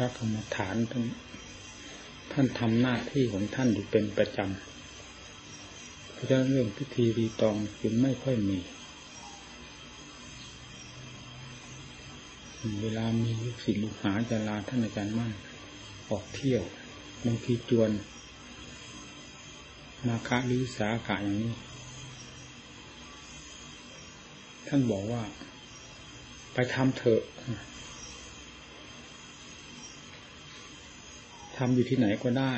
ระกรรมฐานท่านท่านทำหน้าที่ของท่านอยู่เป็นประจำเพราะฉะนั้นเรื่องพิธีรีตองจึงไม่ค่อยมี เวลามีลูกศิษย์ลูกหาจะลาท่านอาจารย์มั่นออกเที่ยวบางทีจวน มาคะหรือสาขาอย่างนี้ ท่านบอกว่า ไปทำเถอะ ทำอยู่ที่ไหนก็ได้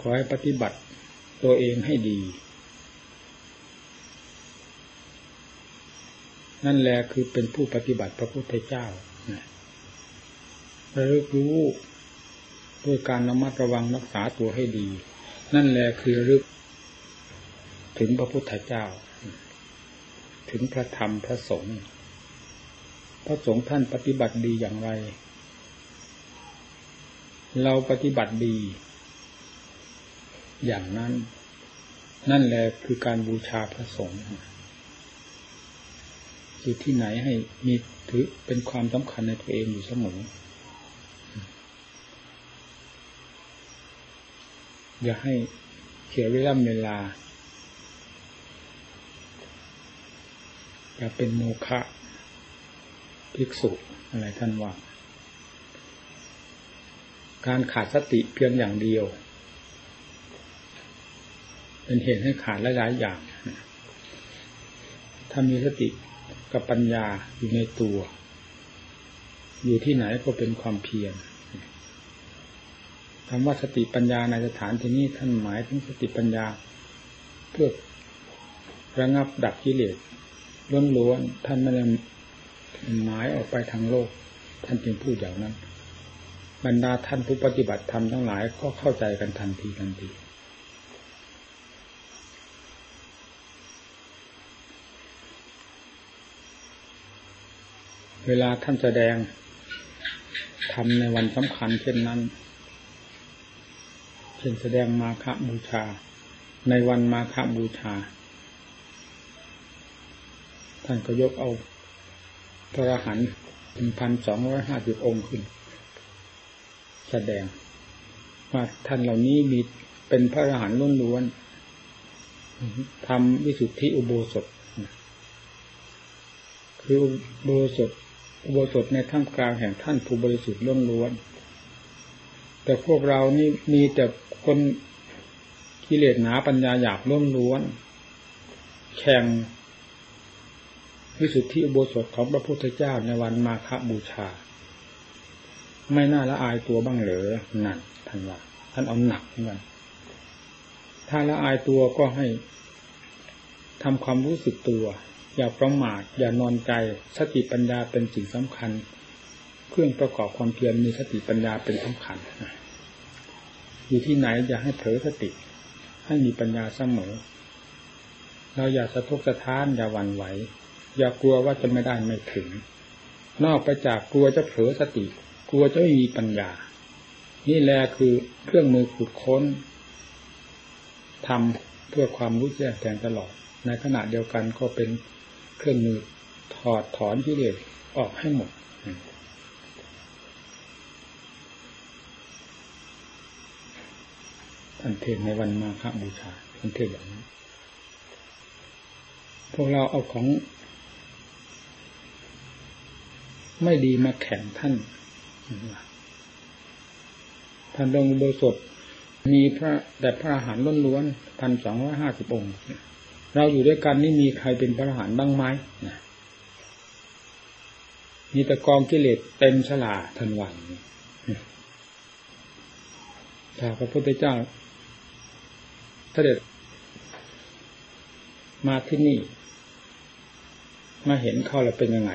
ขอให้ปฏิบัติตัวเองให้ดี นั่นแหละคือเป็นผู้ปฏิบัติพระพุทธเจ้าระลึกรู้ด้วยการระมัดระวังรักษาตัวให้ดี นั่นแหละคือรึกถึงพระพุทธเจ้า ถึงพระธรรมพระสงฆ์ พระสงฆ์ท่านปฏิบัติดีอย่างไร เราปฏิบัติดี อย่างนั้น นั่นแหละคือการบูชาพระสงฆ์อยู่ที่ไหนให้มีถือเป็นความสำคัญในตัวเองอยู่เสมออย่าให้เขียเวลาเวลาอย่าเป็นโมฆะ ภิกษุอะไรท่านว่า การขาดสติเพียงอย่างเดียว เป็นเหตุให้ขาดหลายๆอย่าง ถ้ามีสติกับปัญญาอยู่ในตัว อยู่ที่ไหนก็เป็นความเพียรคำว่าสติปัญญาในสถานที่นี้ท่านหมายถึงสติปัญญา เพื่อระงับดับกิเลสล้วนๆท่านไม่ได้ หมายออกไปทางโลก ท่านจึงพูดอย่างนั้น บรรดาท่านผู้ปฏิบัติธรรมทั้งหลายก็เข้าใจกันทันทีทันทีเวลาท่านแสดงทำในวันสำคัญเช่นนั้น เช่นแสดงมาฆบูชา ในวันมาฆบูชา ท่านก็ยกเอา พระอรหันต์เป็นพันสองร้อยห้าสิบองค์ขึ้น แสดงว่าท่านเหล่านี้มีเป็นพระอรหันต์ล้วนๆทำวิสุทธิอุโบสถคืออุโบสถอุโบสถในท่ามกลางแห่งท่านผู้บริสุทธิ์ล้วนๆแต่พวกเรานี่มีแต่คนกิเลสหนาปัญญาหยาบล้วนๆแข่ง วิสุทธิอุโบสถของพระพุทธเจ้าในวันมาฆบูชา ไม่น่าละอายตัวบ้างเหรอนั่นท่านว่าท่านเอาหนักเหมือนกันถ้าละอายตัวก็ให้ทำความรู้สึกตัว อย่าประมาทอย่านอนใจสติปัญญาเป็นสิ่งสำคัญ เครื่องประกอบความเพียรมีสติปัญญาเป็นสำคัญอยู่ที่ไหนอย่าให้เผลอสติ ให้มีปัญญาเสมอ เราอย่าสะทกสะท้านอย่าหวั่นไหว อย่ากลัวว่าจะไม่ได้ไม่ถึง นอกไปจากกลัวจะเผลอสติ กลัวจะไม่มีปัญญา นี่แหละคือเครื่องมือขุดค้นทำเพื่อความรู้แจ้งแทงตลอด ในขณะเดียวกันก็เป็นเครื่องมือถอดถอนที่เลสออกให้หมดท่านเทศในวันมาฆบูชาท่านเทศอย่างนี้พวกเราเอาของ ไม่ดีมาแข่งท่านท่านลงโบสถมีพระแต่พระอาหารล้นล้วนพันสองร้อยห้าสิบองค์ เราอยู่ด้วยกันนี่มีใครเป็นพระอาหารบ้างไหมมีแต่กองกิเลสเต็มฉลาทันวันถ้าพระพุทธเจ้าเสด็จมาที่นี่ มาเห็นเขาแล้วเป็นยังไง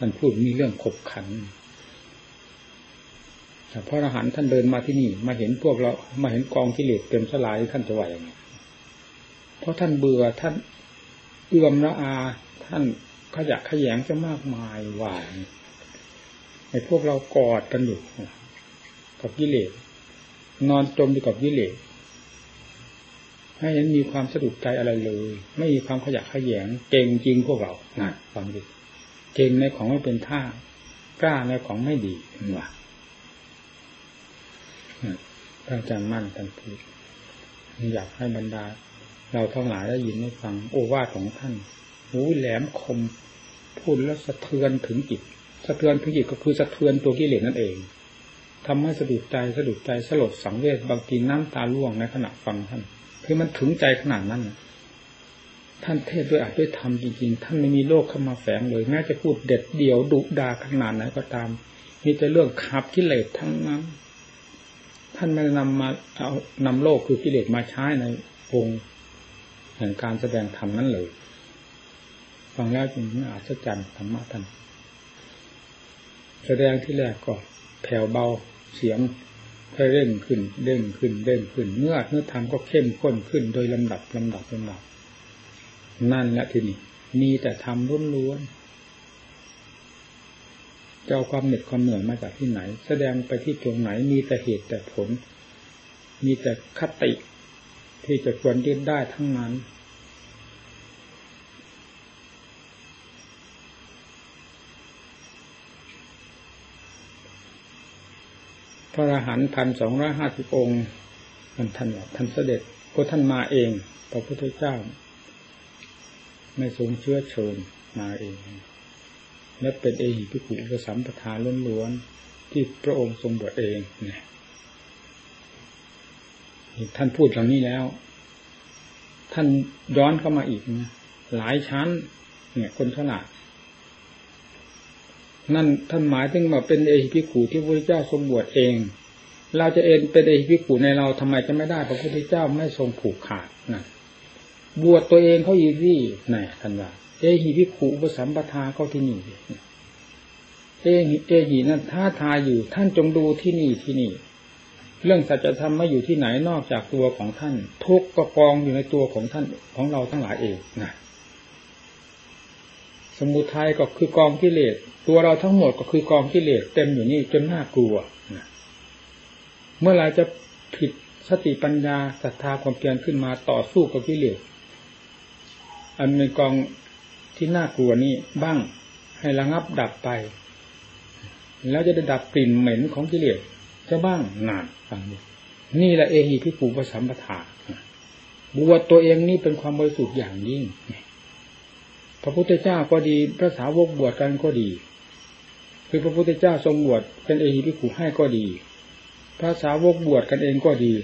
มันพูดมีเรื่องขบขันแต่พระอรหันต์ท่านเดินมาที่นี่ มาเห็นพวกเรา มาเห็นกองกิเลสเต็มสลายท่านจะไหวยังไงเพราะท่านเบื่อท่านเอื้อมละอา ท่านขยะขยงจะมากมายหวานในพวกเรากอดกันอยู่กับกิเลสนอนจมอยู่กับกิเลสให้เห็นมีความสะดุดใจอะไรเลย ไม่มีความขยะขยงเก่งจริงพวกเรานะฟังดู เก่งในของไม่เป็นท่ากล้าในของไม่ดีว่าพระอาจารย์มั่นท่านพูดอยากให้บรรดา เราทั้งหลายได้ยินได้ฟัง โอวาทของท่านหูแหลมคมพูดแล้วสะเทือนถึงจิตสะเทือนถึงจิตก็คือสะเทือนตัวกิเลสนั่นเองทำให้สะดุดใจสะดุดใจสลดสังเวชบางทีน้ำตาล่วงในขณะฟังท่านคือมันถึงใจขนาดนั้น ท่านเทศด้วยอาจด้วยธรรมจริงๆ ท่านไม่มีโลกเข้ามาแฝงเลยแม้จะพูดเด็ดเดี่ยวดุดาขนาดไหนก็ตาม มีแต่เรื่องขับกิเลสทั้งนั้น ท่านไม่นำมาเอานำโลกคือกิเลสมาใช้ในองค์แห่งการแสดงธรรมนั้นเลยฟังแล้วจึงน่าอัศจรรย์ธรรมะท่านแสดงที่แรกก็แผ่วเบาเสียงค่อยเร่งขึ้นเร่งขึ้นเร่งขึ้นเนื้อเนื้อธรรมก็เข้มข้นขึ้นโดยลำดับลำดับลำดับ นั่นแหละทีนี้มีแต่ทำล้นล้วนจะเอาความเหน็ดความเหนื่อยมาจากที่ไหน แสดงไปที่ตรงไหนมีแต่เหตุแต่ผล มีแต่คติที่จะควรยึดได้ทั้งนั้น พระอรหันต์พันสองร้อยห้าสิบองค์ท่านท่านท่านเสด็จก็ท่านมาเองพระพุทธเจ้า ไม่ทรงเชื้อเชิญมาเอง และเป็นเอหิพิขุปสัมปทานล้วนๆที่พระองค์ทรงบวชเองเนี่ยท่านพูดเหล่านี้แล้ว ท่านย้อนเข้ามาอีกนะหลายชั้น เนี่ย คนฉลาดนั่นท่านหมายถึงมาเป็นเอหิพิขุที่พระพุทธเจ้าทรงบวชเอง เราจะเอ็นเป็นเอหิพิขุในเราทำไมจะไม่ได้พระพุทธเจ้าไม่ทรงผูกขาดนั่น บวชตัวเองเขาอีรี่น่ท่านว่าเอหิพิขุปสัมปทาเข้าที่นี่เอหิเอหินั่นท้าทายอยู่ ท่านจงดูที่นี่ที่นี่ เรื่องสัจธรรมไม่อยู่ที่ไหนนอกจากตัวของท่าน ทุกก็กองอยู่ในตัวของท่านของเราทั้งหลายเองนะสมุทัยก็คือกองกิเลสตัวเราทั้งหมดก็คือกองกิเลสเต็มอยู่นี่จนน่ากลัวนะเมื่อไรจะผิดสติปัญญาศรัทธาความเพียรขึ้นมาต่อสู้กับกิเลส อันเป็นกองที่น่ากลัวนี้บ้างให้ระงับดับไป แล้วจะได้ดับกลิ่นเหม็นของกิเลสจะบ้างนานฟังดูนี่แหละเอหีพิปูปสัมปทาบวชตัวเองนี่เป็นความบริสุทธิ์อย่างยิ่งพระพุทธเจ้าก็ดีพระสาวกบวชกันก็ดี คือพระพุทธเจ้าทรงบวชเป็นเอหีพิปูให้ก็ดี พระสาวกบวชกันเองก็ดี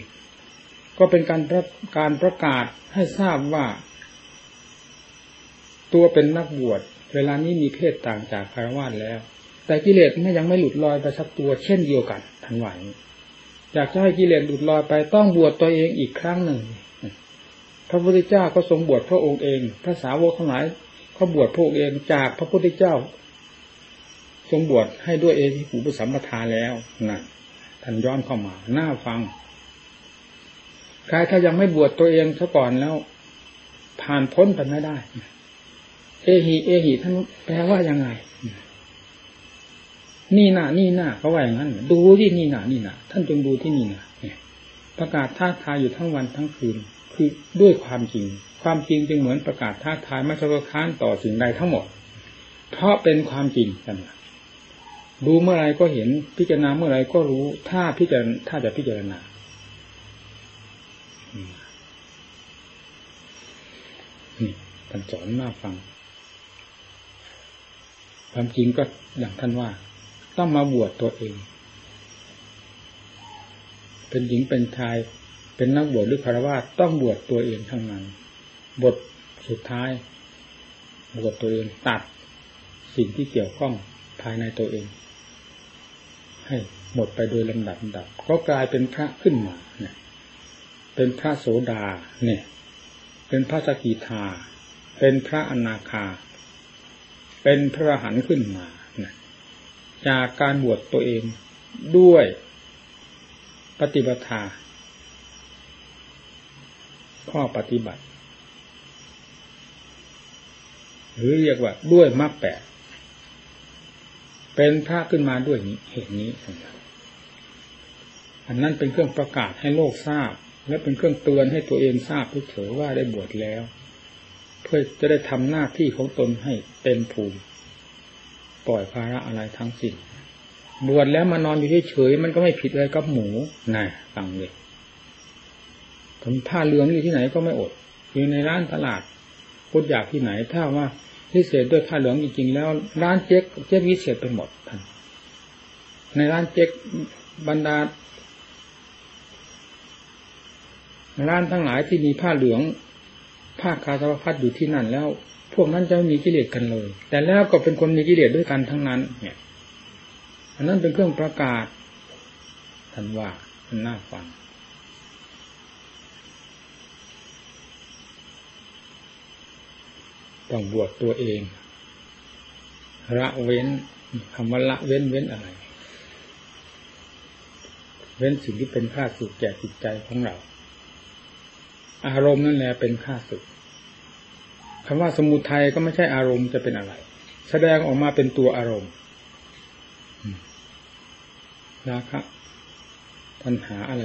ก็เป็นการการประกาศให้ทราบว่า ตัวเป็นนักบวชเวลานี้มีเพศต่างจากคารวะแล้ว แต่กิเลสมันยังไม่หลุดลอยไปสักตัวเช่นเดียวกันทันไหวอยากจะให้กิเลสหลุดลอยไปต้องบวชตัวเองอีกครั้งหนึ่ง พระพุทธเจ้าก็ทรงบวชพระองค์เอง พระสาวกทั้งหลายเขาบวชพระองค์เองจากพระพุทธเจ้า ทรงบวชให้ด้วยเองที่ผูปสัมปทาแล้วนั่นท่านย้อนเข้ามาหน้าฟังใครถ้ายังไม่บวชตัวเองซะก่อนแล้ว ผ่านพ้นไปไม่ได้ เอหิเอหิท่านแปลว่ายังไง นี่หน้านี่หน้าเขาว่าอย่างนั้น ดูที่นี่หน้านี่หน้าท่านจงดูที่นี่หน้าประกาศท้าทายอยู่ทั้งวันทั้งคืน คือด้วยความจริง ความจริงจึงเหมือนประกาศท้าทายไม่ชะค้านต่อสิ่งใดทั้งหมด เพราะเป็นความจริงกันดูเมื่อไรก็เห็นพิจารณาเมื่อไรก็รู้ ถ้าพิจารณาถ้าจะพิจารณานี่ท่านสอนน่าฟัง ความจริงก็อย่างท่านว่า ต้องมาบวชตัวเอง เป็นหญิงเป็นชาย เป็นนักบวชหรือคารวะต้องบวชตัวเองทั้งนั้น บทสุดท้าย บวชตัวเองตัดสิ่งที่เกี่ยวข้องภายในตัวเอง ให้หมดไปโดยลำดับลำดับ ก็กลายเป็นพระขึ้นมาเนี่ยเป็นพระโสดาเนี่ย เป็นพระสกิทา เป็นพระอนาคา เป็นพระหันขึ้นมาจากการบวชตัวเองด้วยปฏิบัติข้อปฏิบัติ หรือเรียกว่าด้วยมรรคแปดเป็นพระขึ้นมาด้วยเหตุนี้ อันนั้นเป็นเครื่องประกาศให้โลกทราบ และเป็นเครื่องเตือนให้ตัวเองทราบทุกเฉยว่าได้บวชแล้ว เพื่อจะได้ทำหน้าที่ของตนให้เต็มภูมิ ปล่อยภาระอะไรทั้งสิ้นบวชแล้วมานอนอยู่เฉยๆมันก็ไม่ผิดอะไรกับหมูน่ะฟังเลยผมผ้าเหลืองอยู่ที่ไหนก็ไม่อดอยู่ในร้านตลาดพูดอยากที่ไหน ถ้าว่าพิเศษด้วยผ้าเหลืองจริงๆแล้ว ร้านเจ๊กเจ๊กพิเศษไปหมดท่านในร้านเจ๊กบรรดาร้านทั้งหลายที่มีผ้าเหลือง ผ้าคาสาวพัดอยู่ที่นั่นแล้ว พวกนั้นจะไม่มีกิเลสกันเลย แต่แล้วก็เป็นคนมีกิเลสด้วยกันทั้งนั้น เนี่ย อันนั้นเป็นเครื่องประกาศท่านว่าท่านน่าฟังต้องบวชตัวเอง ละเว้นคำว่าละเว้นเว้นอะไร เว้นสิ่งที่เป็นค่าสุขแก่จิตใจของเรา อารมณ์นั่นแหละเป็นค่าสุขคำว่าสมุทัยก็ไม่ใช่อารมณ์จะเป็นอะไร แสดงออกมาเป็นตัวอารมณ์ราคะปัญหาอะไร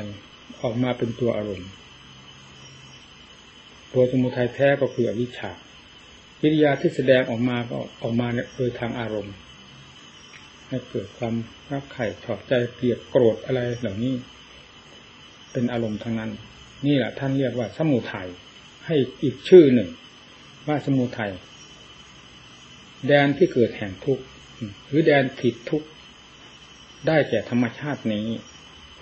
ออกมาเป็นตัวอารมณ์ ตัวสมุทัยแท้ก็คืออวิชชากิริยาที่แสดงออกมาก็ออกมาโดยทางอารมณ์ ให้เกิดความรักใคร่ชอบใจเกลียดโกรธอะไรเหล่านี้ เป็นอารมณ์ทั้งนั้น นี่แหละท่านเรียกว่าสมุทัยให้อีกชื่อหนึ่ง ว่าสมุทัยแดนที่เกิดแห่งทุกข์หรือแดนผิดทุกข์ได้แก่ธรรมชาตินี้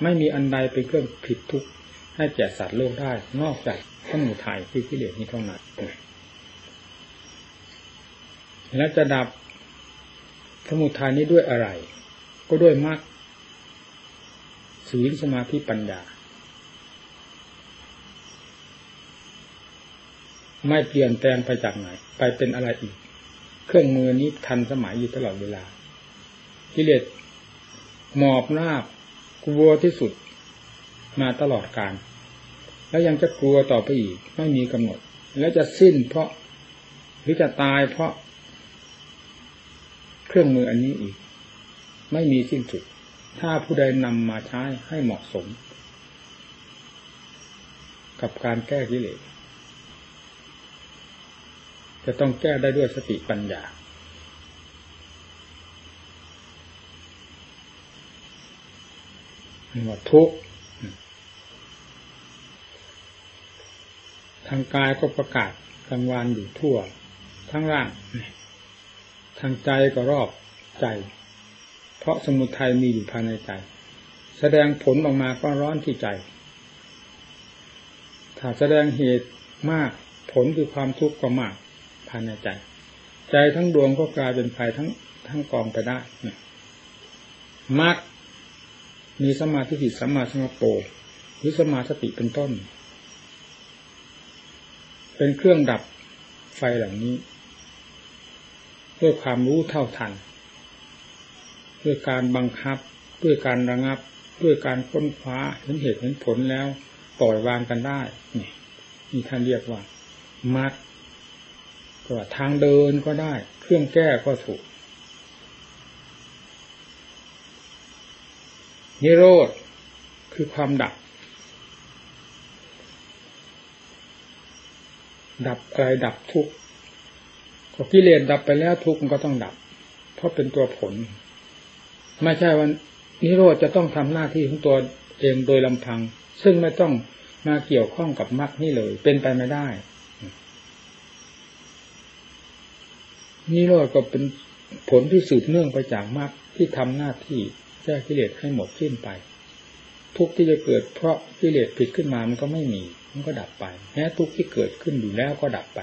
ไม่มีอันใดเป็นเครื่องผิดทุกข์ให้แก่สัตว์โลกได้ นอกจากสมุทัยที่กิเลสนี้เท่านั้นแล้วจะดับสมุทัยนี้ด้วยอะไร ก็ด้วยมรรคศีลสมาธิปัญญา ไม่เปลี่ยนแปลงไปจากไหน ไปเป็นอะไรอีก เครื่องมือนี้ทันสมัยอยู่ตลอดเวลากิเลสหมอบหน้ากลัวที่สุดมาตลอดการ แล้วยังจะกลัวต่อไปอีก ไม่มีกำหนด แล้วจะสิ้นเพราะหรือจะตายเพราะ เครื่องมืออันนี้อีก ไม่มีสิ้นสุด ถ้าผู้ใดนำมาใช้ให้เหมาะสม กับการแก้กิเลส จะต้องแก้ได้ด้วยสติปัญญาหมดทุกทางกายก็ประกาศกลางวานอยู่ทั่ว ทั้งร่าง ทางใจก็รอบใจ เพราะสมุทัยมีอยู่ภายในใจ แสดงผลออกมาก็ร้อนที่ใจ ถ้าแสดงเหตุมากผลคือความทุกข์ก็มาก ภายในใจ ใจทั้งดวงก็กลายเป็นภัยทั้งทั้งกองไปได้มากมีสมาธิิสัมมาสมาโปหรือสมาสติเป็นต้น เป็นเครื่องดับไฟเหล่านี้ด้วยความรู้เท่าทัน ด้วยการบังคับ ด้วยการระงับ ด้วยการค้นคว้าเห็นเหตุเห็นผลแล้วปล่อยวางกันได้ นี่นี่ท่านเรียกว่ามัด ก็ทางเดินก็ได้ เครื่องแก้ก็ถูก นิโรธคือความดับ ดับอะไรดับทุกข์ก็กิเลสดับไปแล้วทุกข์มันก็ต้องดับ เพราะเป็นตัวผล ไม่ใช่ว่านิโรธจะต้องทำหน้าที่ของตัวเองโดยลำพัง ซึ่งไม่ต้องมาเกี่ยวข้องกับมรรคนี่เลย เป็นไปไม่ได้ นิโรธก็เป็นผลที่สืบเนื่องไปจากมรรคที่ทำหน้าที่แก้กิเลสให้หมดสิ้นไป ทุกที่จะเกิดเพราะกิเลสผิดขึ้นมามันก็ไม่มี มันก็ดับไปแม้ทุกที่เกิดขึ้นอยู่แล้วก็ดับไป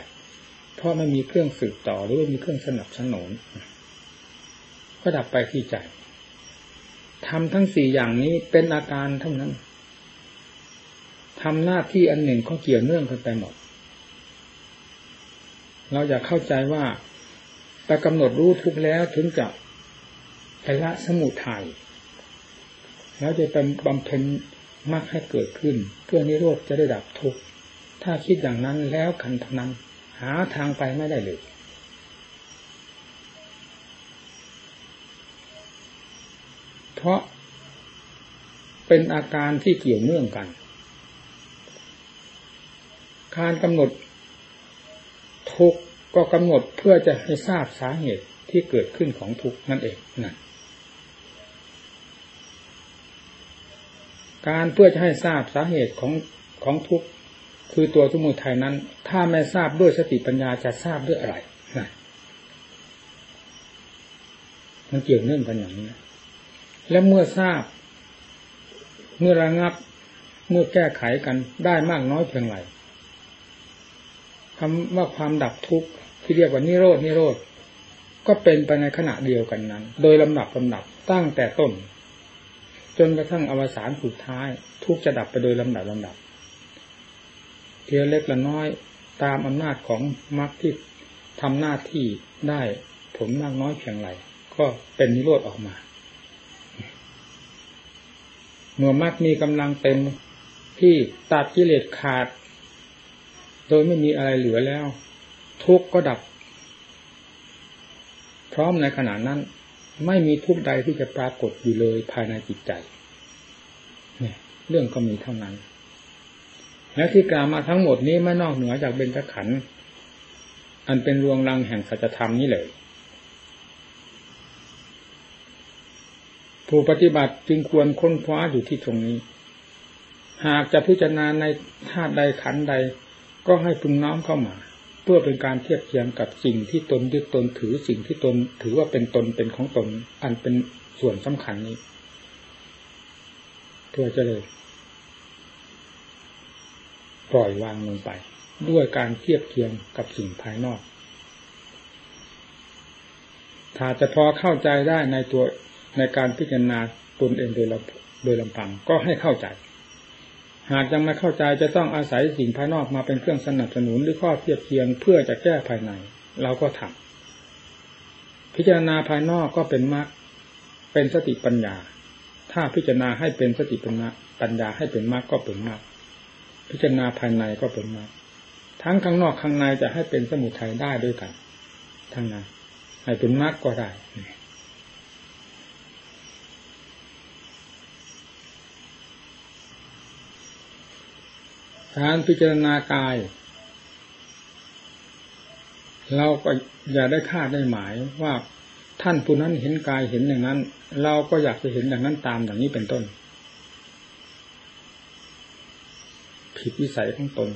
เพราะไม่มีเครื่องสืบต่อหรือว่มีเครื่องสนับสนุนก็ดับไปที่ใจทำทั้งสี่อย่างนี้เป็นอาการเท่านั้นทำหน้าที่อันหนึ่งก็เกี่ยวเนื่องกันไปหมด เราอยากเข้าใจว่า ไปกำหนดรู้ทุกแล้วถึงจะไปละสมุทัยแล้วจะเป็นบำเพ็ญมากให้เกิดขึ้น เพื่อนิโรธจะได้ดับทุกข์ถ้าคิดอย่างนั้นแล้วกันเท่านั้น หาทางไปไม่ได้เลยเพราะเป็นอาการที่เกี่ยวเนื่องกัน การกำหนดทุก ก็กำหนดเพื่อจะให้ทราบสาเหตุที่เกิดขึ้นของทุกข์นั่นเองนั่นการเพื่อจะให้ทราบสาเหตุของของทุกข์คือตัวสมุทัยนั้น ถ้าไม่ทราบด้วยสติปัญญาจะทราบด้วยอะไรนะมันเกี่ยวเนื่องกันอย่างนี้ และเมื่อทราบ เมื่อระงับ เมื่อแก้ไขกันได้มากน้อยเพียงไร คำว่าความดับทุกข์ที่เรียกว่านิโรดนิโรธก็เป็นไปในขณะเดียวกันนั้น โดยลำดับลำดับตั้งแต่ต้น จนกระทั่งอวสานสุดท้าย ทุกจะดับไปโดยลำดับลำดับเทียเล็กละน้อยตามอำนาจของมรรคที่ทำหน้าที่ได้ผลมากน้อยเพียงไรก็เป็นนิโรธออกมาเมื่อมรรคมีกำลังเต็มที่ตัดกิเลสขาด ดยไม่มีอะไรเหลือแล้ว ทุกก็ดับ พร้อมในขณะนั้น ไม่มีทุกใดที่จะปรากฏอยู่เลยภายในจิตใจเนี่ยเรื่องก็มีเท่านั้น และที่กล่าวมาทั้งหมดนี้ไม่นอกเหนือจากเบญจขันธ์อันเป็นรวงรังแห่งสัจธรรมนี้เลยผู้ปฏิบัติจึงควรค้นคว้าอยู่ที่ตรงนี้ หากจะพิจารณาในธาตุใดขันใด ก็ให้พึงน้อมเข้ามา เพื่อเป็นการเทียบเทียงกับสิ่งที่ตนยึดตนถือสิ่งที่ตนถือว่าเป็นตนเป็นของตน อันเป็นส่วนสำคัญนี้เพื่อจะเลย ปล่อยวางลงไป ด้วยการเทียบเทียงกับสิ่งภายนอก ถ้าจะพอเข้าใจได้ในตัวในการพิจารณาตนเองโดยลำโดยลำพังก็ให้เข้าใจ หากยังไม่เข้าใจจะต้องอาศัยสิ่งภายนอกมาเป็นเครื่องสนับสนุนหรือข้อเทียบเทียงเพื่อจะแก้ภายใน เราก็ทำพิจารณาภายนอกก็เป็นมรรคเป็นสติปัญญา ถ้าพิจารณาให้เป็นสติปัญญาปัญญาให้เป็นมรรคก็เป็นมรรคพิจารณาภายในก็เป็นมรรคทั้งข้างนอกข้างในจะให้เป็นสมุทัยได้ด้วยกันทั้งนั้นให้เป็นมรรคก็ได้ การพิจารณากาย เราก็อย่าได้คาดได้หมายว่าท่านผู้นั้นเห็นกายเห็นอย่างนั้น เราก็อยากจะเห็นอย่างนั้นตามอย่างนี้เป็นต้น ผิดวิสัยของตน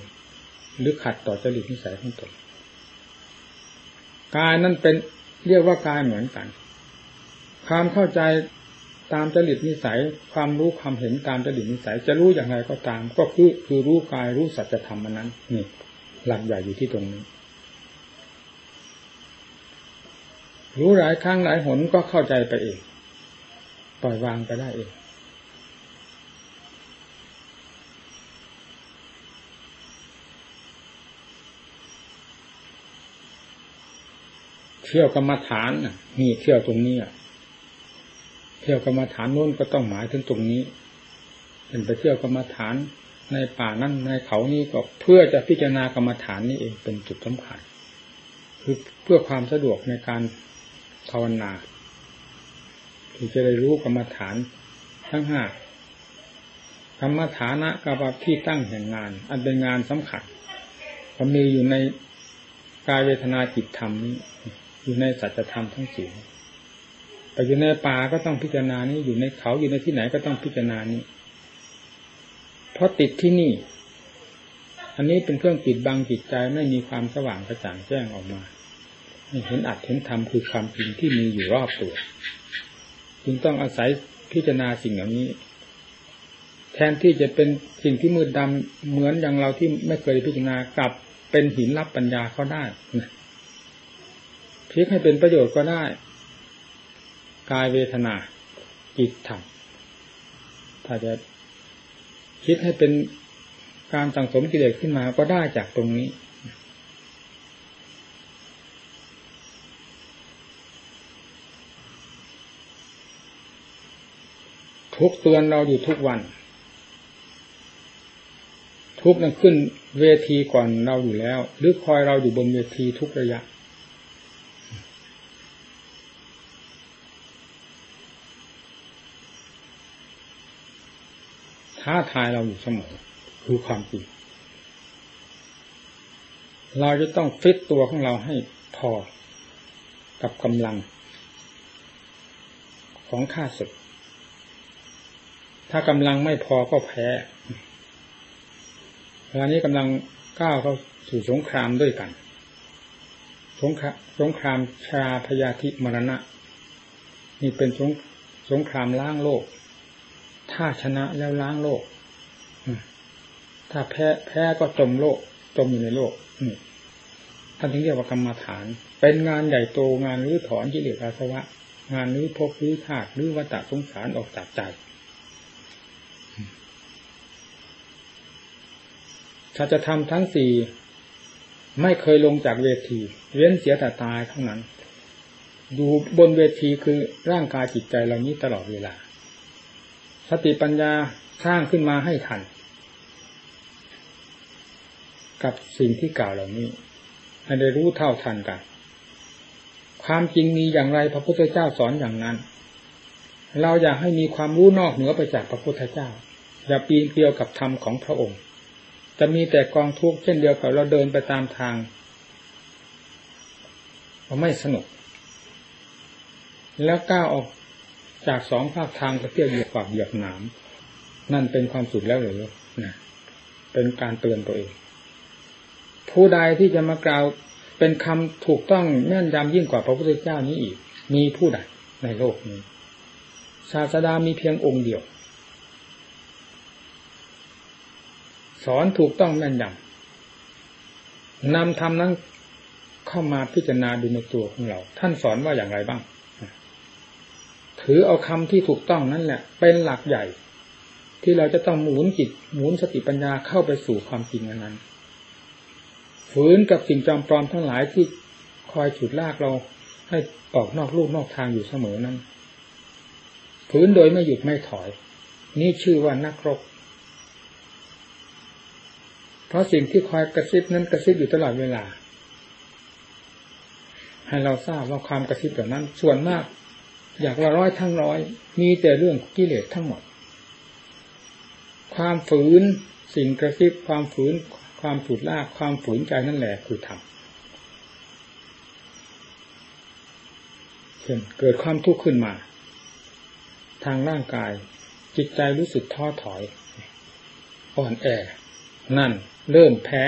หรือขัดต่อจริตนิสัยของตนกายนั้นเป็นเรียกว่ากายเหมือนกัน ความเข้าใจ ตามจริตนิสัยความรู้ความเห็นตามจริตนิสัย จะรู้อย่างไรก็ตาม ก็คือคือรู้กายรู้สัจธรรมมันนั้นนี่หลักใหญ่อยู่ที่ตรงนี้ รู้หลายครั้งหลายหนก็เข้าใจไปเองปล่อยวางไปได้เองเที่ยวกรรมฐานนี่เที่ยวตรงนี้เที่ยวกรรมฐานโน้นก็ต้องหมายถึงตรงนี้ เป็นไปเที่ยวกรรมฐานในป่านั้นในเขานี้ก็เพื่อจะพิจารณากรรมฐานนี่เองเป็นจุดสำคัญคือเพื่อความสะดวกในการภาวนาที่จะได้รู้กรรมฐานทั้งห้ากรรมฐานะกับที่ตั้งแห่งงาน อันเป็นงานสำคัญก็มีอยู่ในกายเวทนาจิตธรรมนี้อยู่ในสัจธรรมทั้งสี่ แต่อยู่ในป่าก็ต้องพิจารณานี้อยู่ในเขาอยู่ในที่ไหนก็ต้องพิจารณานี้ เพราะติดที่นี่ อันนี้เป็นเครื่องปิดบังจิตใจไม่มีความสว่างกระจ่างแจ้งออกมาเห็นอัดเห็นธรรมคือความจริงที่มีอยู่รอบตัว จึงต้องอาศัยพิจารณาสิ่งเหล่านี้ แทนที่จะเป็นสิ่งที่มืดดำเหมือนอย่างเราที่ไม่เคยพิจารณากลับเป็นหินรับปัญญาเขาได้นะลิกให้เป็นประโยชน์ก็ได้ กายเวทนาจิตธรรมถ้าจะคิดให้เป็นการสังสมกิเลสขึ้นมาก็ได้จากตรงนี้ ทุกเตือนเราอยู่ทุกวัน ทุกนั้นขึ้นเวทีก่อนเราอยู่แล้ว หรือคอยเราอยู่บนเวทีทุกระยะ ท้าทายเราอยู่เสมอ คือความจริงเราจะต้องฟิตตัวของเราให้พอกับกำลัง ของข้าศึก ถ้ากำลังไม่พอก็แพ้เวลานี้กำลังก้าวเข้าสู่สงครามด้วยกัน สงครามสงครามชาพยาธิมรณะ นี่เป็นสงสงครามล้างโลก ถ้าชนะแล้วล้างโลก ถ้าแพ้แพ้ก็จมโลก จมอยู่ในโลกนี่ท่านถึงเรียกว่ากรรมฐาน เป็นงานใหญ่โตงานรื้อถอนกิเลสอาสวะ งานรื้อภพรื้อธาตุรื้อวัฏสงสารออกจากใจถ้าจะทำทั้งสี่ไม่เคยลงจากเวที เว้นเสียแต่ตายเท่านั้น อยู่บนเวทีคือร่างกายจิตใจเหล่านี้ตลอดเวลา สติปัญญาสร้างขึ้นมาให้ทัน กับสิ่งที่กล่าวเหล่านี้ให้ได้รู้เท่าทันกัน ความจริงมีอย่างไรพระพุทธเจ้าสอนอย่างนั้น เราอยากให้มีความรู้นอกเหนือไปจากพระพุทธเจ้า อย่าปีนเกลียวกับธรรมของพระองค์ จะมีแต่กองทุกข์เช่นเดียวกับเราเดินไปตามทางเราไม่สนุก แล้วก้าวออก จากสองภาคทางก็เที่ยวเหยียบปากเหยียบหนามนั่นเป็นความสุขแล้วหรือนะเป็นการเตือนตัวเอง ผู้ใดที่จะมากล่าวเป็นคำถูกต้องแม่นยำยิ่งกว่าพระพุทธเจ้านี้อีก มีผู้ใดในโลกนี้ ศาสดามีเพียงองค์เดียว สอนถูกต้องแม่นยำนำธรรมนั้นเข้ามาพิจารณาดูในตัวของเรา ท่านสอนว่าอย่างไรบ้าง ถือเอาคำที่ถูกต้องนั่นแหละ เป็นหลักใหญ่ ที่เราจะต้องหมุนจิตหมุนสติปัญญาเข้าไปสู่ความจริงนั้นฝืนกับสิ่งจอมปลอมทั้งหลายที่คอยฉุดลากเราให้ออกนอกลูกนอกทางอยู่เสมอนั้นฝืนโดยไม่หยุดไม่ถอย นี่ชื่อว่านักรบเพราะสิ่งที่คอยกระซิบนั้นกระซิบอยู่ตลอดเวลา ให้เราทราบว่าความกระซิบเหล่านั้น ส่วนมาก อยากละร้อยทั้งร้อย มีแต่เรื่องกิเลสทั้งหมด ความฝืนสิ่งกระซิบความฝืน ความฉุดลากความฝืนใจนั่นแหละคือธรรมเช่นเกิดความทุกข์ขึ้นมา ทางร่างกาย จิตใจรู้สึกท้อถอย อ่อนแอ นั่น เริ่มแพ้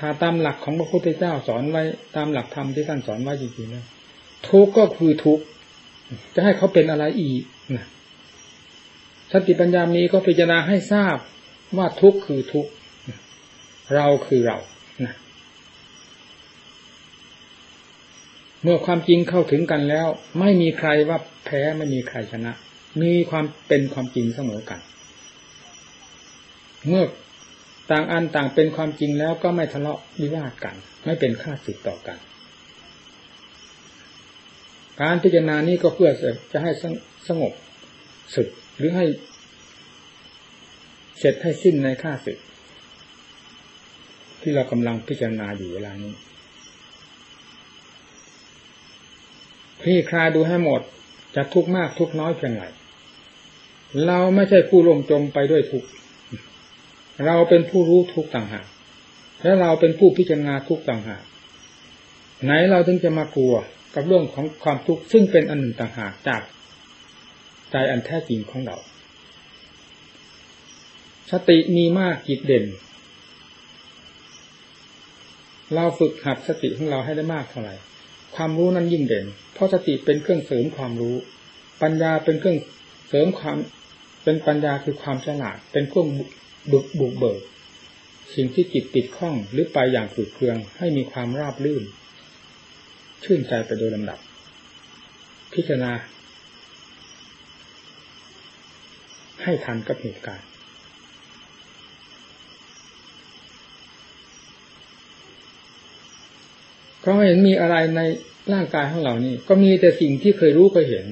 ถ้าตามหลักของพระพุทธเจ้าสอนไว้ตามหลักธรรมที่ท่านสอนไว้จริงๆแล้วทุกก็คือทุกจะให้เขาเป็นอะไรอีกนะสติปัญญามีก็พิจารณาให้ทราบว่าทุกคือทุกเราคือเรานะเมื่อความจริงเข้าถึงกันแล้ว ไม่มีใครว่าแพ้ไม่มีใครชนะ มีความเป็นความจริงเสมอกัน เมื่อ ต่างอันต่างเป็นความจริงแล้วก็ไม่ทะเลาะวิวาทกัน ไม่เป็นข้าศึกต่อกัน การพิจารณานี้ก็เพื่อจะให้สงบศึกหรือให้ เสร็จให้สิ้นในข้าศึก ที่เรากำลังพิจารณาอยู่เวลานี้พี่คลายดูให้หมดจะทุกข์มากทุกข์น้อยเพียงไรเราไม่ใช่ผู้ลงจมไปด้วยทุกข์ เราเป็นผู้รู้ทุกต่างหากและเราเป็นผู้พิจารณาทุกต่างหากไหนเราถึงจะมากลัวกับเรื่องของความทุกข์ซึ่งเป็นอันหนึ่งต่างหากจากใจอันแท้จริงของเรา สติมีมากจิตเด่น เราฝึกหัดสติของเราให้ได้มากเท่าไหร่ ความรู้นั้นยิ่งเด่น เพราะสติเป็นเครื่องเสริมความรู้ ปัญญาเป็นเครื่องเสริมความ เป็นปัญญาคือความฉลาด เป็นเครื่อง บุกบุกเบิก สิ่งที่จิตติดข้องหรือไปอย่างฝืดเคือง ให้มีความราบรื่น ชื่นใจไปโดยลำดับ พิจารณา ให้ทันกับเหตุการณ์ก็ไม่เห็นมีอะไรในร่างกายของเรานี่ ก็มีแต่สิ่งที่เคยรู้เคยเห็น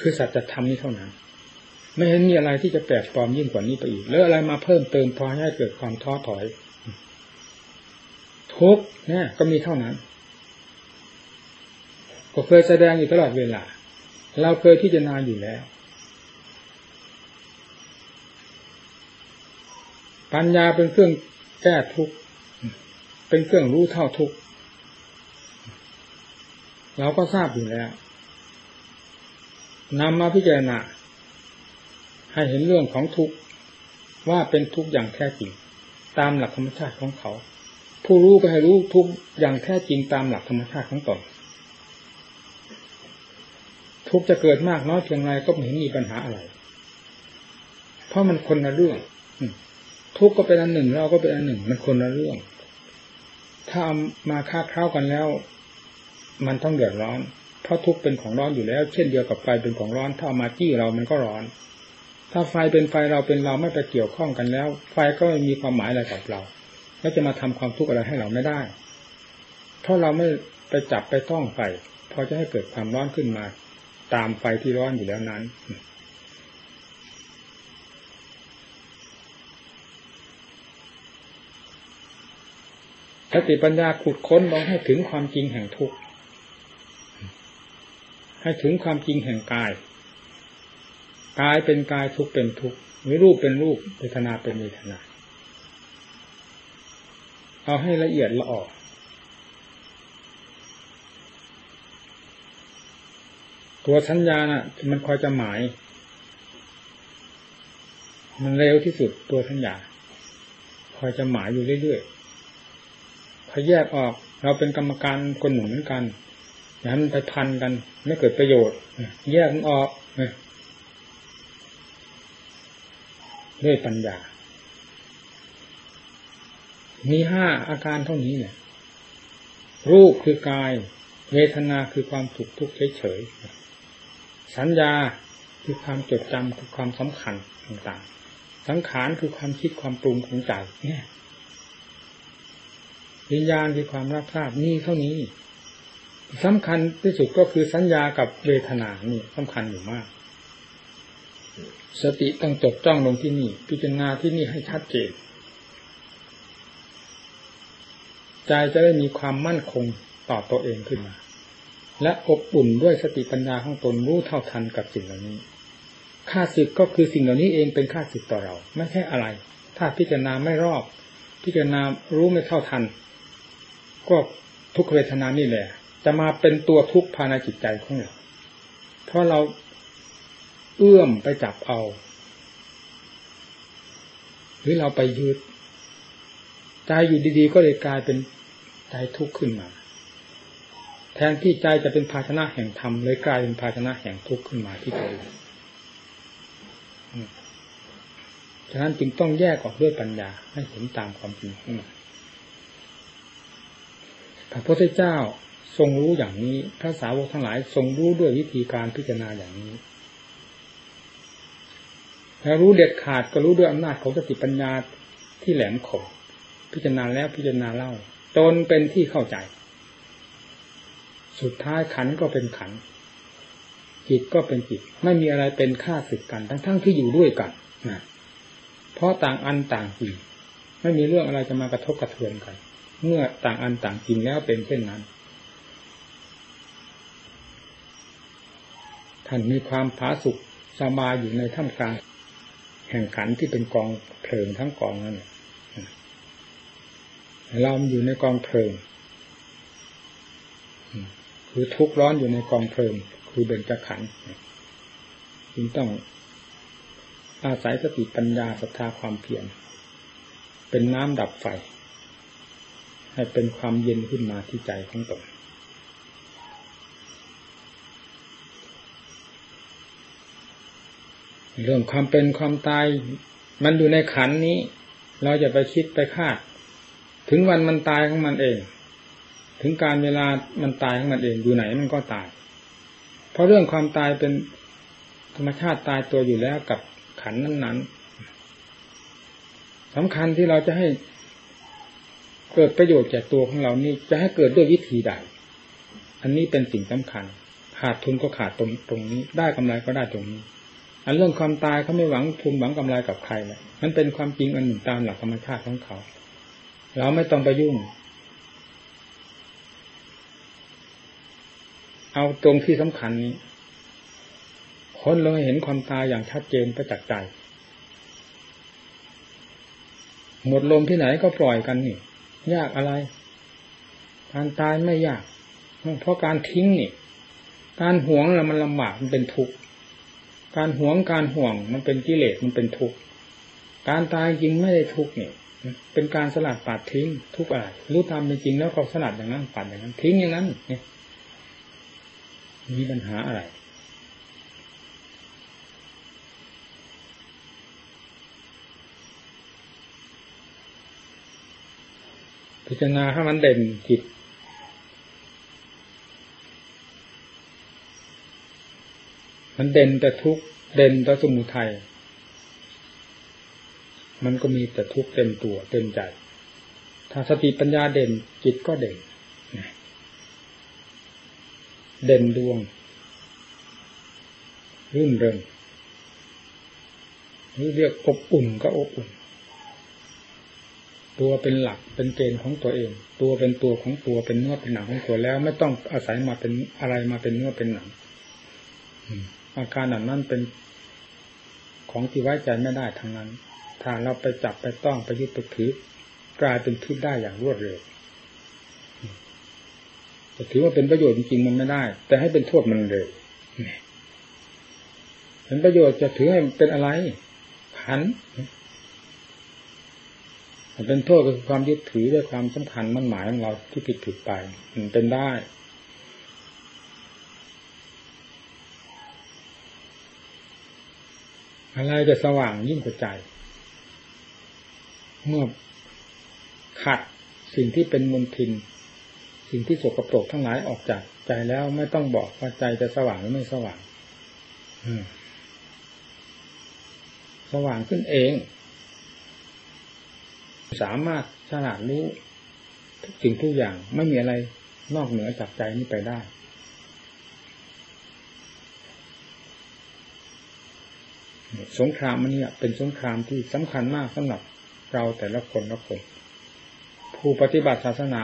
คือสัจธรรมนี้เท่านั้น ไม่เห็นมีอะไรที่จะแปลกปลอมยิ่งกว่านี้ไปอีก แล้วอะไรมาเพิ่มเติมพอให้เกิดความท้อถอยทุกเนี่ยก็มีเท่านั้น ก็เคยแสดงอยู่ตลอดเวลา เราเคยที่จะนาอยู่แล้ว ปัญญาเป็นเครื่องแก้ทุกข์เป็นเครื่องรู้เท่าทุกข์เราก็ทราบอยู่แล้ว นำมาพิจารณาให้เห็นเรื่องของทุกข์ว่าเป็นทุกข์อย่างแท้จริง ตามหลักธรรมชาติของเขา ผู้รู้ก็ให้รู้ทุกข์อย่างแท้จริงตามหลักธรรมชาติของตนทุกข์จะเกิดมากน้อยเพียงไรก็ไม่เห็นมีปัญหาอะไร เพราะมันคนละเรื่องทุกข์ก็เป็นอันหนึ่งเราก็เป็นอันหนึ่ง มันคนละเรื่อง ถ้ามาค้าเข้ากันแล้ว มันต้องเดือดร้อน เพราะทุกเป็นของร้อนอยู่แล้ว เช่นเดียวกับไฟเป็นของร้อนถ้ามาจี้เรามันก็ร้อน ถ้าไฟเป็นไฟเราเป็นเราไม่ไปเกี่ยวข้องกันแล้ว ไฟก็ไม่มีความหมายอะไรกับเรา แล้วจะมาทำความทุกข์อะไรให้เราไม่ได้ เพราะเราไม่ไปจับไปต้องไฟพอจะให้เกิดความร้อนขึ้นมา ตามไฟที่ร้อนอยู่แล้วนั้นสติปัญญาขุดค้นลองให้ถึงความจริงแห่งทุกข์ ให้ถึงความจริงแห่งกาย กายเป็นกายทุกเป็นทุกหรือรูปเป็นรูปเวทนาเป็นเวทนา เอาให้ละเอียดละออกตัวสัญญาน่ะ มันคอยจะหมาย มันเร็วที่สุดตัวสัญญาคอยจะหมายอยู่เรื่อยๆพอแยกออก เราเป็นกรรมการคนหนึ่งเหมือนกัน อย่าให้มันไปพันกัน ไม่เกิดประโยชน์แยกมันออกด้วยปัญญา มีห้าอาการเท่านี้เนี่ย รูปคือกาย เวทนาคือความสุขทุกข์เฉยๆ สัญญาคือความจดจำคือความสำคัญต่างๆ สังขารคือความคิดความปรุงของใจเนี่ยวิญญาณคือความรับทราบนี่เท่านี้ สำคัญที่สุดก็คือสัญญากับเวทนานี่สำคัญอยู่มาก สติต้องจดจ้องลงที่นี่ พิจารณาที่นี่ให้ชัดเจนใจจะได้มีความมั่นคงต่อตัวเองขึ้นมา และอบอุ่นด้วยสติปัญญาของตนรู้เท่าทันกับสิ่งเหล่านี้ค่าศึกก็คือสิ่งเหล่านี้เองเป็นค่าศึกต่อเรา ไม่ใช่อะไร ถ้าพิจารณาไม่รอบ พิจารณารู้ไม่เท่าทัน ก็ทุกเวทนานี่แหละ จะมาเป็นตัวทุกข์ภายในจิตใจของเราเพราะเราเอื้อมไปจับเอา หรือเราไปยึดใจอยู่ดีๆ ก็เลยกลายเป็นใจทุกข์ขึ้นมา แทนที่ใจจะเป็นภาชนะแห่งธรรมเลยกลายเป็นภาชนะแห่งทุกข์ขึ้นมาที่ตัวเองฉะนั้นจึงต้องแยกออกด้วยปัญญาให้เห็นตามความจริงขึ้นมาพระพุทธเจ้า ทรงรู้อย่างนี้ พระสาวกทั้งหลายทรงรู้ด้วยวิธีการพิจารณาอย่างนี้แล้วรู้เด็ดขาดก็รู้ด้วยอำนาจของสติปัญญาที่แหลมคมพิจารณาแล้วพิจารณาเล่าจนเป็นที่เข้าใจ สุดท้ายขันก็เป็นขัน จิตก็เป็นจิต ไม่มีอะไรเป็นค่าสึกกัน ทั้งๆทที่อยู่ด้วยกันนะเพราะต่างอันต่างจริงไม่มีเรื่องอะไรจะมากระทบกระเทือนกัน เมื่อต่างอันต่างจริงแล้วเป็นเช่นนั้น ท่านมีความผาสุกสบายอยู่ในท่ามกลางแห่งขันที่เป็นกองเพลิงทั้งกองนั่นเราอยู่ในกองเพลิง คือทุกข์ร้อนอยู่ในกองเพลิง คือเบญจขันธ์จึงต้องอาศัยสติปัญญาศรัทธาความเพียรเป็นน้ำดับไฟ ให้เป็นความเย็นขึ้นมาที่ใจของตน เรื่องความเป็นความตาย มันอยู่ในขันนี้ เราจะไปคิดไปคาด ถึงวันมันตายของมันเอง ถึงการเวลามันตายของมันเองอยู่ไหนมันก็ตาย เพราะเรื่องความตายเป็นธรรมชาติตายตัวอยู่แล้วกับขันนั้นๆสำคัญที่เราจะให้เกิดประโยชน์แก่ตัวของเรานี่จะให้เกิดด้วยวิธีใด อันนี้เป็นสิ่งสำคัญ ขาดทุนก็ขาดตรงตรงนี้ ได้กำไรก็ได้ตรงนี้ อันเรื่องความตายเขาไม่หวังทุนหวังกำไรกับใครเลยมันเป็นความจริงอันหนึ่งตามหลักธรรมชาติของเขา เราไม่ต้องไปยุ่ง เอาตรงที่สำคัญนี้คนเราเห็นความตายอย่างชัดเจนประจักษ์ใจ หมดลมที่ไหนก็ปล่อยกันนี่ ยากอะไร การตายไม่ยาก เพราะการทิ้งนี่ การหวงแล้วมันลำบากมันเป็นทุกข์ การหวงการห่วงมันเป็นกิเลสมันเป็นทุกข์การตายจริงไม่ได้ทุกข์เนี่ยเป็นการสลัดปัดทิ้งทุกอะไรรู้ตามเป็นจริงแล้วก็สลัดอย่างนั้นปัดอย่างนั้น ทิ้งอย่างนั้นเนี่ยมีปัญหาอะไร พิจารณาให้มันเด่นจิต มันเด่นแต่ทุกเด่นแต่สมุทัยมันก็มีแต่ทุกข์เต็มตัวเต็มใจ ถ้าสติปัญญาเด่นจิตก็เด่นเด่นดวงรื่นเริงเรียกอบอุ่นก็อบอุ่น ตัวเป็นหลักเป็นเกณฑ์ของตัวเอง ตัวเป็นตัวของตัวเป็นเนื้อเป็นหนังของตัวแล้ว ไม่ต้องอาศัยมาเป็นอะไรมาเป็นเนื้อเป็นหนัง อาการนั้นนั่นเป็นของที่ไว้ใจไม่ได้ทั้งนั้น ถ้าเราไปจับไปต้องไปยึดไปถือกลายเป็นพิษได้อย่างรวดเร็วจะถือว่าเป็นประโยชน์จริงๆมันไม่ได้ แต่ให้เป็นโทษมันเลยเป็นประโยชน์จะถือให้เป็นอะไรขันเป็นโทษก็คือความยึดถือด้วยความสำคัญมันหมายของเราที่ผิดผิดไปมันเป็นได้ อะไรจะสว่างยิ่งกว่าใจ เมื่อขัดสิ่งที่เป็นมลทิน สิ่งที่สกปรกทั้งหลายออกจากใจแล้วไม่ต้องบอกว่าใจจะสว่างหรือไม่สว่างสว่างขึ้นเอง สามารถฉลาดรู้ทุกสิ่งทุกอย่างไม่มีอะไรนอกเหนือจากใจนี้ไปได้ สงครามมันเนี่ยเป็นสงครามที่สำคัญมากสำหรับเราแต่ละคนละคนผู้ปฏิบัติศาสนา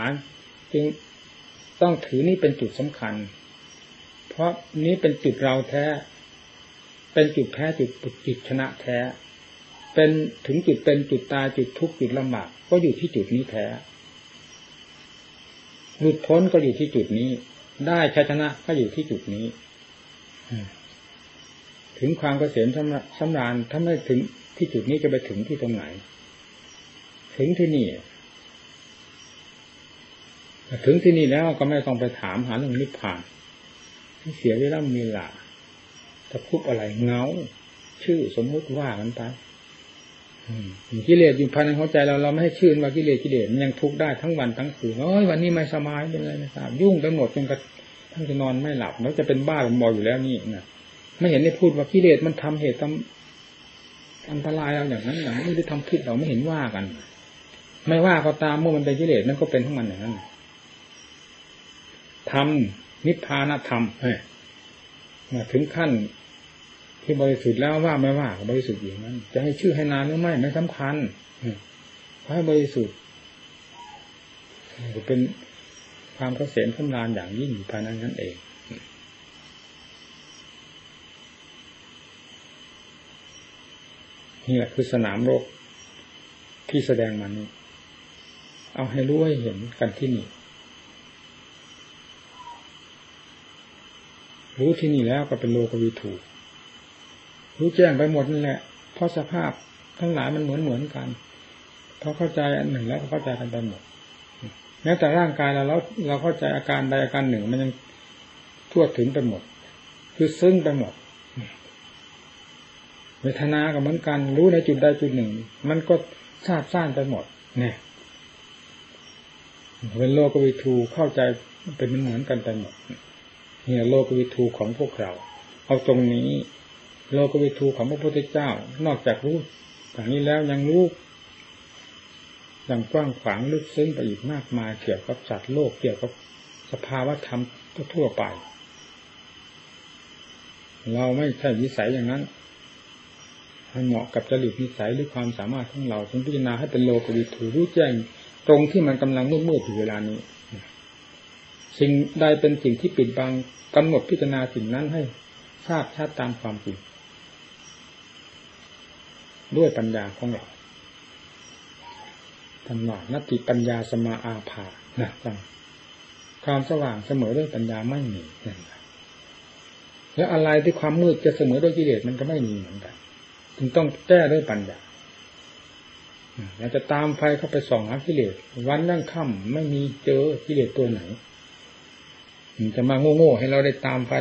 จึงต้องถือนี่เป็นจุดสำคัญ เพราะนี้เป็นจุดเราแท้ เป็นจุดแพ้จุดปุจิตชนะแท้ เป็นถึงจุดเป็นจุดตายจุดทุกข์จุดลำบากก็อยู่ที่จุดนี้แท้หลุดพ้นก็อยู่ที่จุดนี้ ได้ชัยชนะก็อยู่ที่จุดนี้ ถึงความเกษมสำราญถ้าไม่ถึงที่จุดนี้จะไปถึงที่ตรงไหน ถึงที่นี่ถึงที่นี่แล้วก็ไม่ต้องไปถามหาเรื่องนิพพานที่เสียเวลามีหลาจะพูดอะไรเงา ชื่อสมมุติว่ากันไปกิเลสอยู่ภายในหัวใจเราเราไม่ให้ชื่นว่ากิเลสกิเลสมันยังทุกข์ได้ทั้งวันทั้งคืนโอ้ยวันนี้ไม่สบายเป็นไรไม่ทราบยุ่งไปหมดจนกระทั่งจะนอนไม่หลับแล้วจะเป็นบ้าผมบอกอยู่แล้วนี่นะ ไม่เห็นได้พูดว่ากิเลสมันทำเหตุทำอันตรายเราอย่างนั้นอย่างนี้หรือทำผิดเราไม่เห็นว่ากัน ไม่ว่าก็ตามเมื่อมันเป็นกิเลสนั่นก็เป็นทั้งมันอย่างนั้นทำนิพพานธรรมเฮ้ยถึงขั้นที่บริสุทธิ์แล้วว่าไม่ว่าบริสุทธิ์อย่างนั้น จะให้ชื่อให้นานหรือไม่ไม่สำคัญให้บริสุทธิ์เป็นความเกษมสำราญอย่างยิ่งภายในนั้นเอง นี่แหละคือสนามโลกที่แสดงมานี้เอาให้รู้ให้เห็นกันที่นี่ รู้ที่นี่แล้วก็เป็นโลกวิถูรู้แจ้งไปหมดนั่นแหละ เพราะสภาพทั้งหลายมันเหมือนเหมือนกันพอเข้าใจอันหนึ่งแล้วก็เข้าใจกันไปหมดแม้แต่ร่างกายเราเราเราเข้าใจอาการใดอาการหนึ่งมันยังทั่วถึงไปหมด คือซึ้งไปหมด เวทนาก็เหมือนกัน รู้ในจุดใดจุดหนึ่ง มันก็ทราบซ่านไปหมด เนี่ยเป็นโลกวิทูเข้าใจเป็นเหมือนกันไปหมดเนี่ยโลกวิทูของพวกเรา เอาตรงนี้ โลกวิทูของพระพุทธเจ้า นอกจากรู้อย่างนี้แล้วยังรู้อย่างกว้างขวางลึกซึ้งไปอีกมากมายเกี่ยวกับสัตว์โลกเกี่ยวกับสภาวะธรรมทั่วไป เราไม่ใช่วิสัยอย่างนั้น ให้เหมาะกับจริตนิสัยหรือความสามารถของเราจึงพิจารณาให้เป็นโลกวิถูรู้แจ้งตรงที่มันกำลังมืดมืดอยู่เวลานี้สิ่งใดเป็นสิ่งที่ปิดบังกำหนดพิจารณาสิ่งนั้นให้ทราบชัดตามความจริงด้วยปัญญาของเราธรรมะนัตติปัญญาสมาอาภานะฟังความสว่างเสมอด้วยปัญญาไม่มีแล้วอะไรที่ความมืดจะเสมอด้วยกิเลสมันก็ไม่มีเหมือนกัน จึงต้องแก้ด้วยปัญญาเราจะตามไฟเข้าไปส่องหากิเลสวันนั่งค่ำไม่มีเจอกิเลสตัวไหนมันจะมาโง่ๆให้เราได้ตามไฟ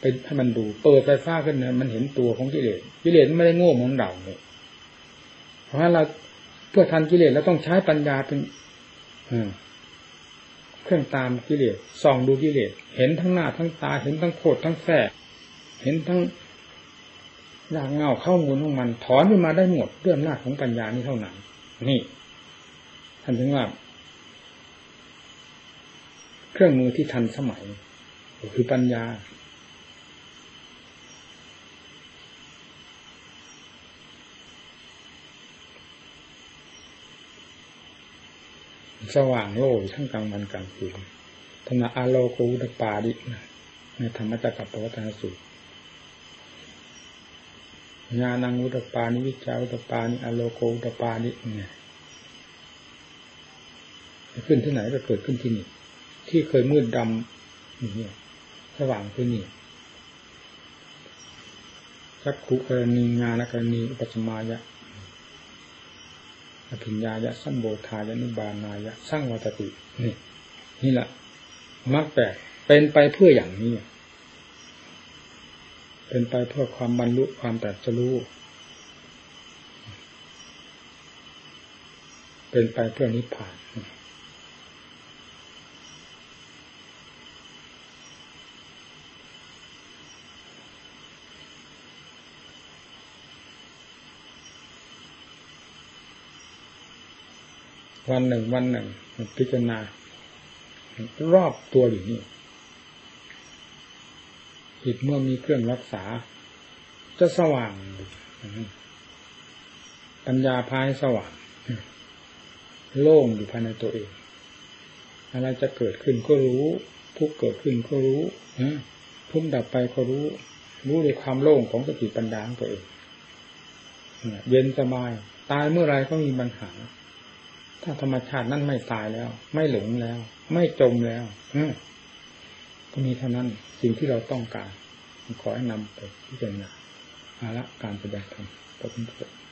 ไปให้มันดูเปิดไฟฟ้าขึ้นนะมันเห็นตัวของกิเลสกิเลสไม่ได้โง่เหมือนเราเนี่ยเพราะฉะนั้นเราเพื่อทันกิเลสเราต้องใช้ปัญญาเป็นเครื่องตามกิเลสส่องดูกิเลสเห็นทั้งหน้าทั้งตาเห็นทั้งโคตรทั้งแฝงเห็นทั้ง รากเงาเข้ามูลของมัน ถอนขึ้นมาได้หมดด้วยอำนาจของปัญญานี้เท่านั้น นี่ท่านถึงว่า เครื่องมือที่ทันสมัยคือปัญญา สว่างโล่ทั้งกลางวันกลางคืนธนาอาโลโกุตปาดิในธรรมจักรปวัตนสูตร ญาณังอุตปานิวิจาอุตปานิอโลโกอุตปานิเนี่ยขึ้นที่ไหนก็เกิดขึ้นที่นี่ที่เคยมืดดำนี่สว่างขึ้นนี่สักขุกรณีงานกรณีอุปสมายะอภิญญายะสัมโบธายะนิบานายะสร้างวัตตินี่นี่แหละมรรคแปดเป็นไปเพื่ออย่างนี้ เป็นไปเพื่อความบรรลุความแตรัสรู้ เป็นไปเพื่อนิพพานวันหนึ่งวันหนึ่ง พิจารณารอบตัวอยู่นี่ จิตเมื่อมีเครื่องรักษา จะสว่าง ปัญญาพายสว่าง โล่งอยู่ภายในตัวเอง อะไรจะเกิดขึ้นก็รู้ ทุกเกิดขึ้นก็รู้ทุกดับไปก็รู้ รู้ในความโล่งของสติปัญญาของตัวเอง เย็นสบาย ตายเมื่อไรก็มีปัญหา ถ้าธรรมชาตินั่นไม่ตายแล้ว ไม่หลงแล้ว ไม่จมแล้วก็ มีเท่านั้นสิ่งที่เราต้องการขอให้นำไปพิจารณาอาละการแสดงธรรมต่อไป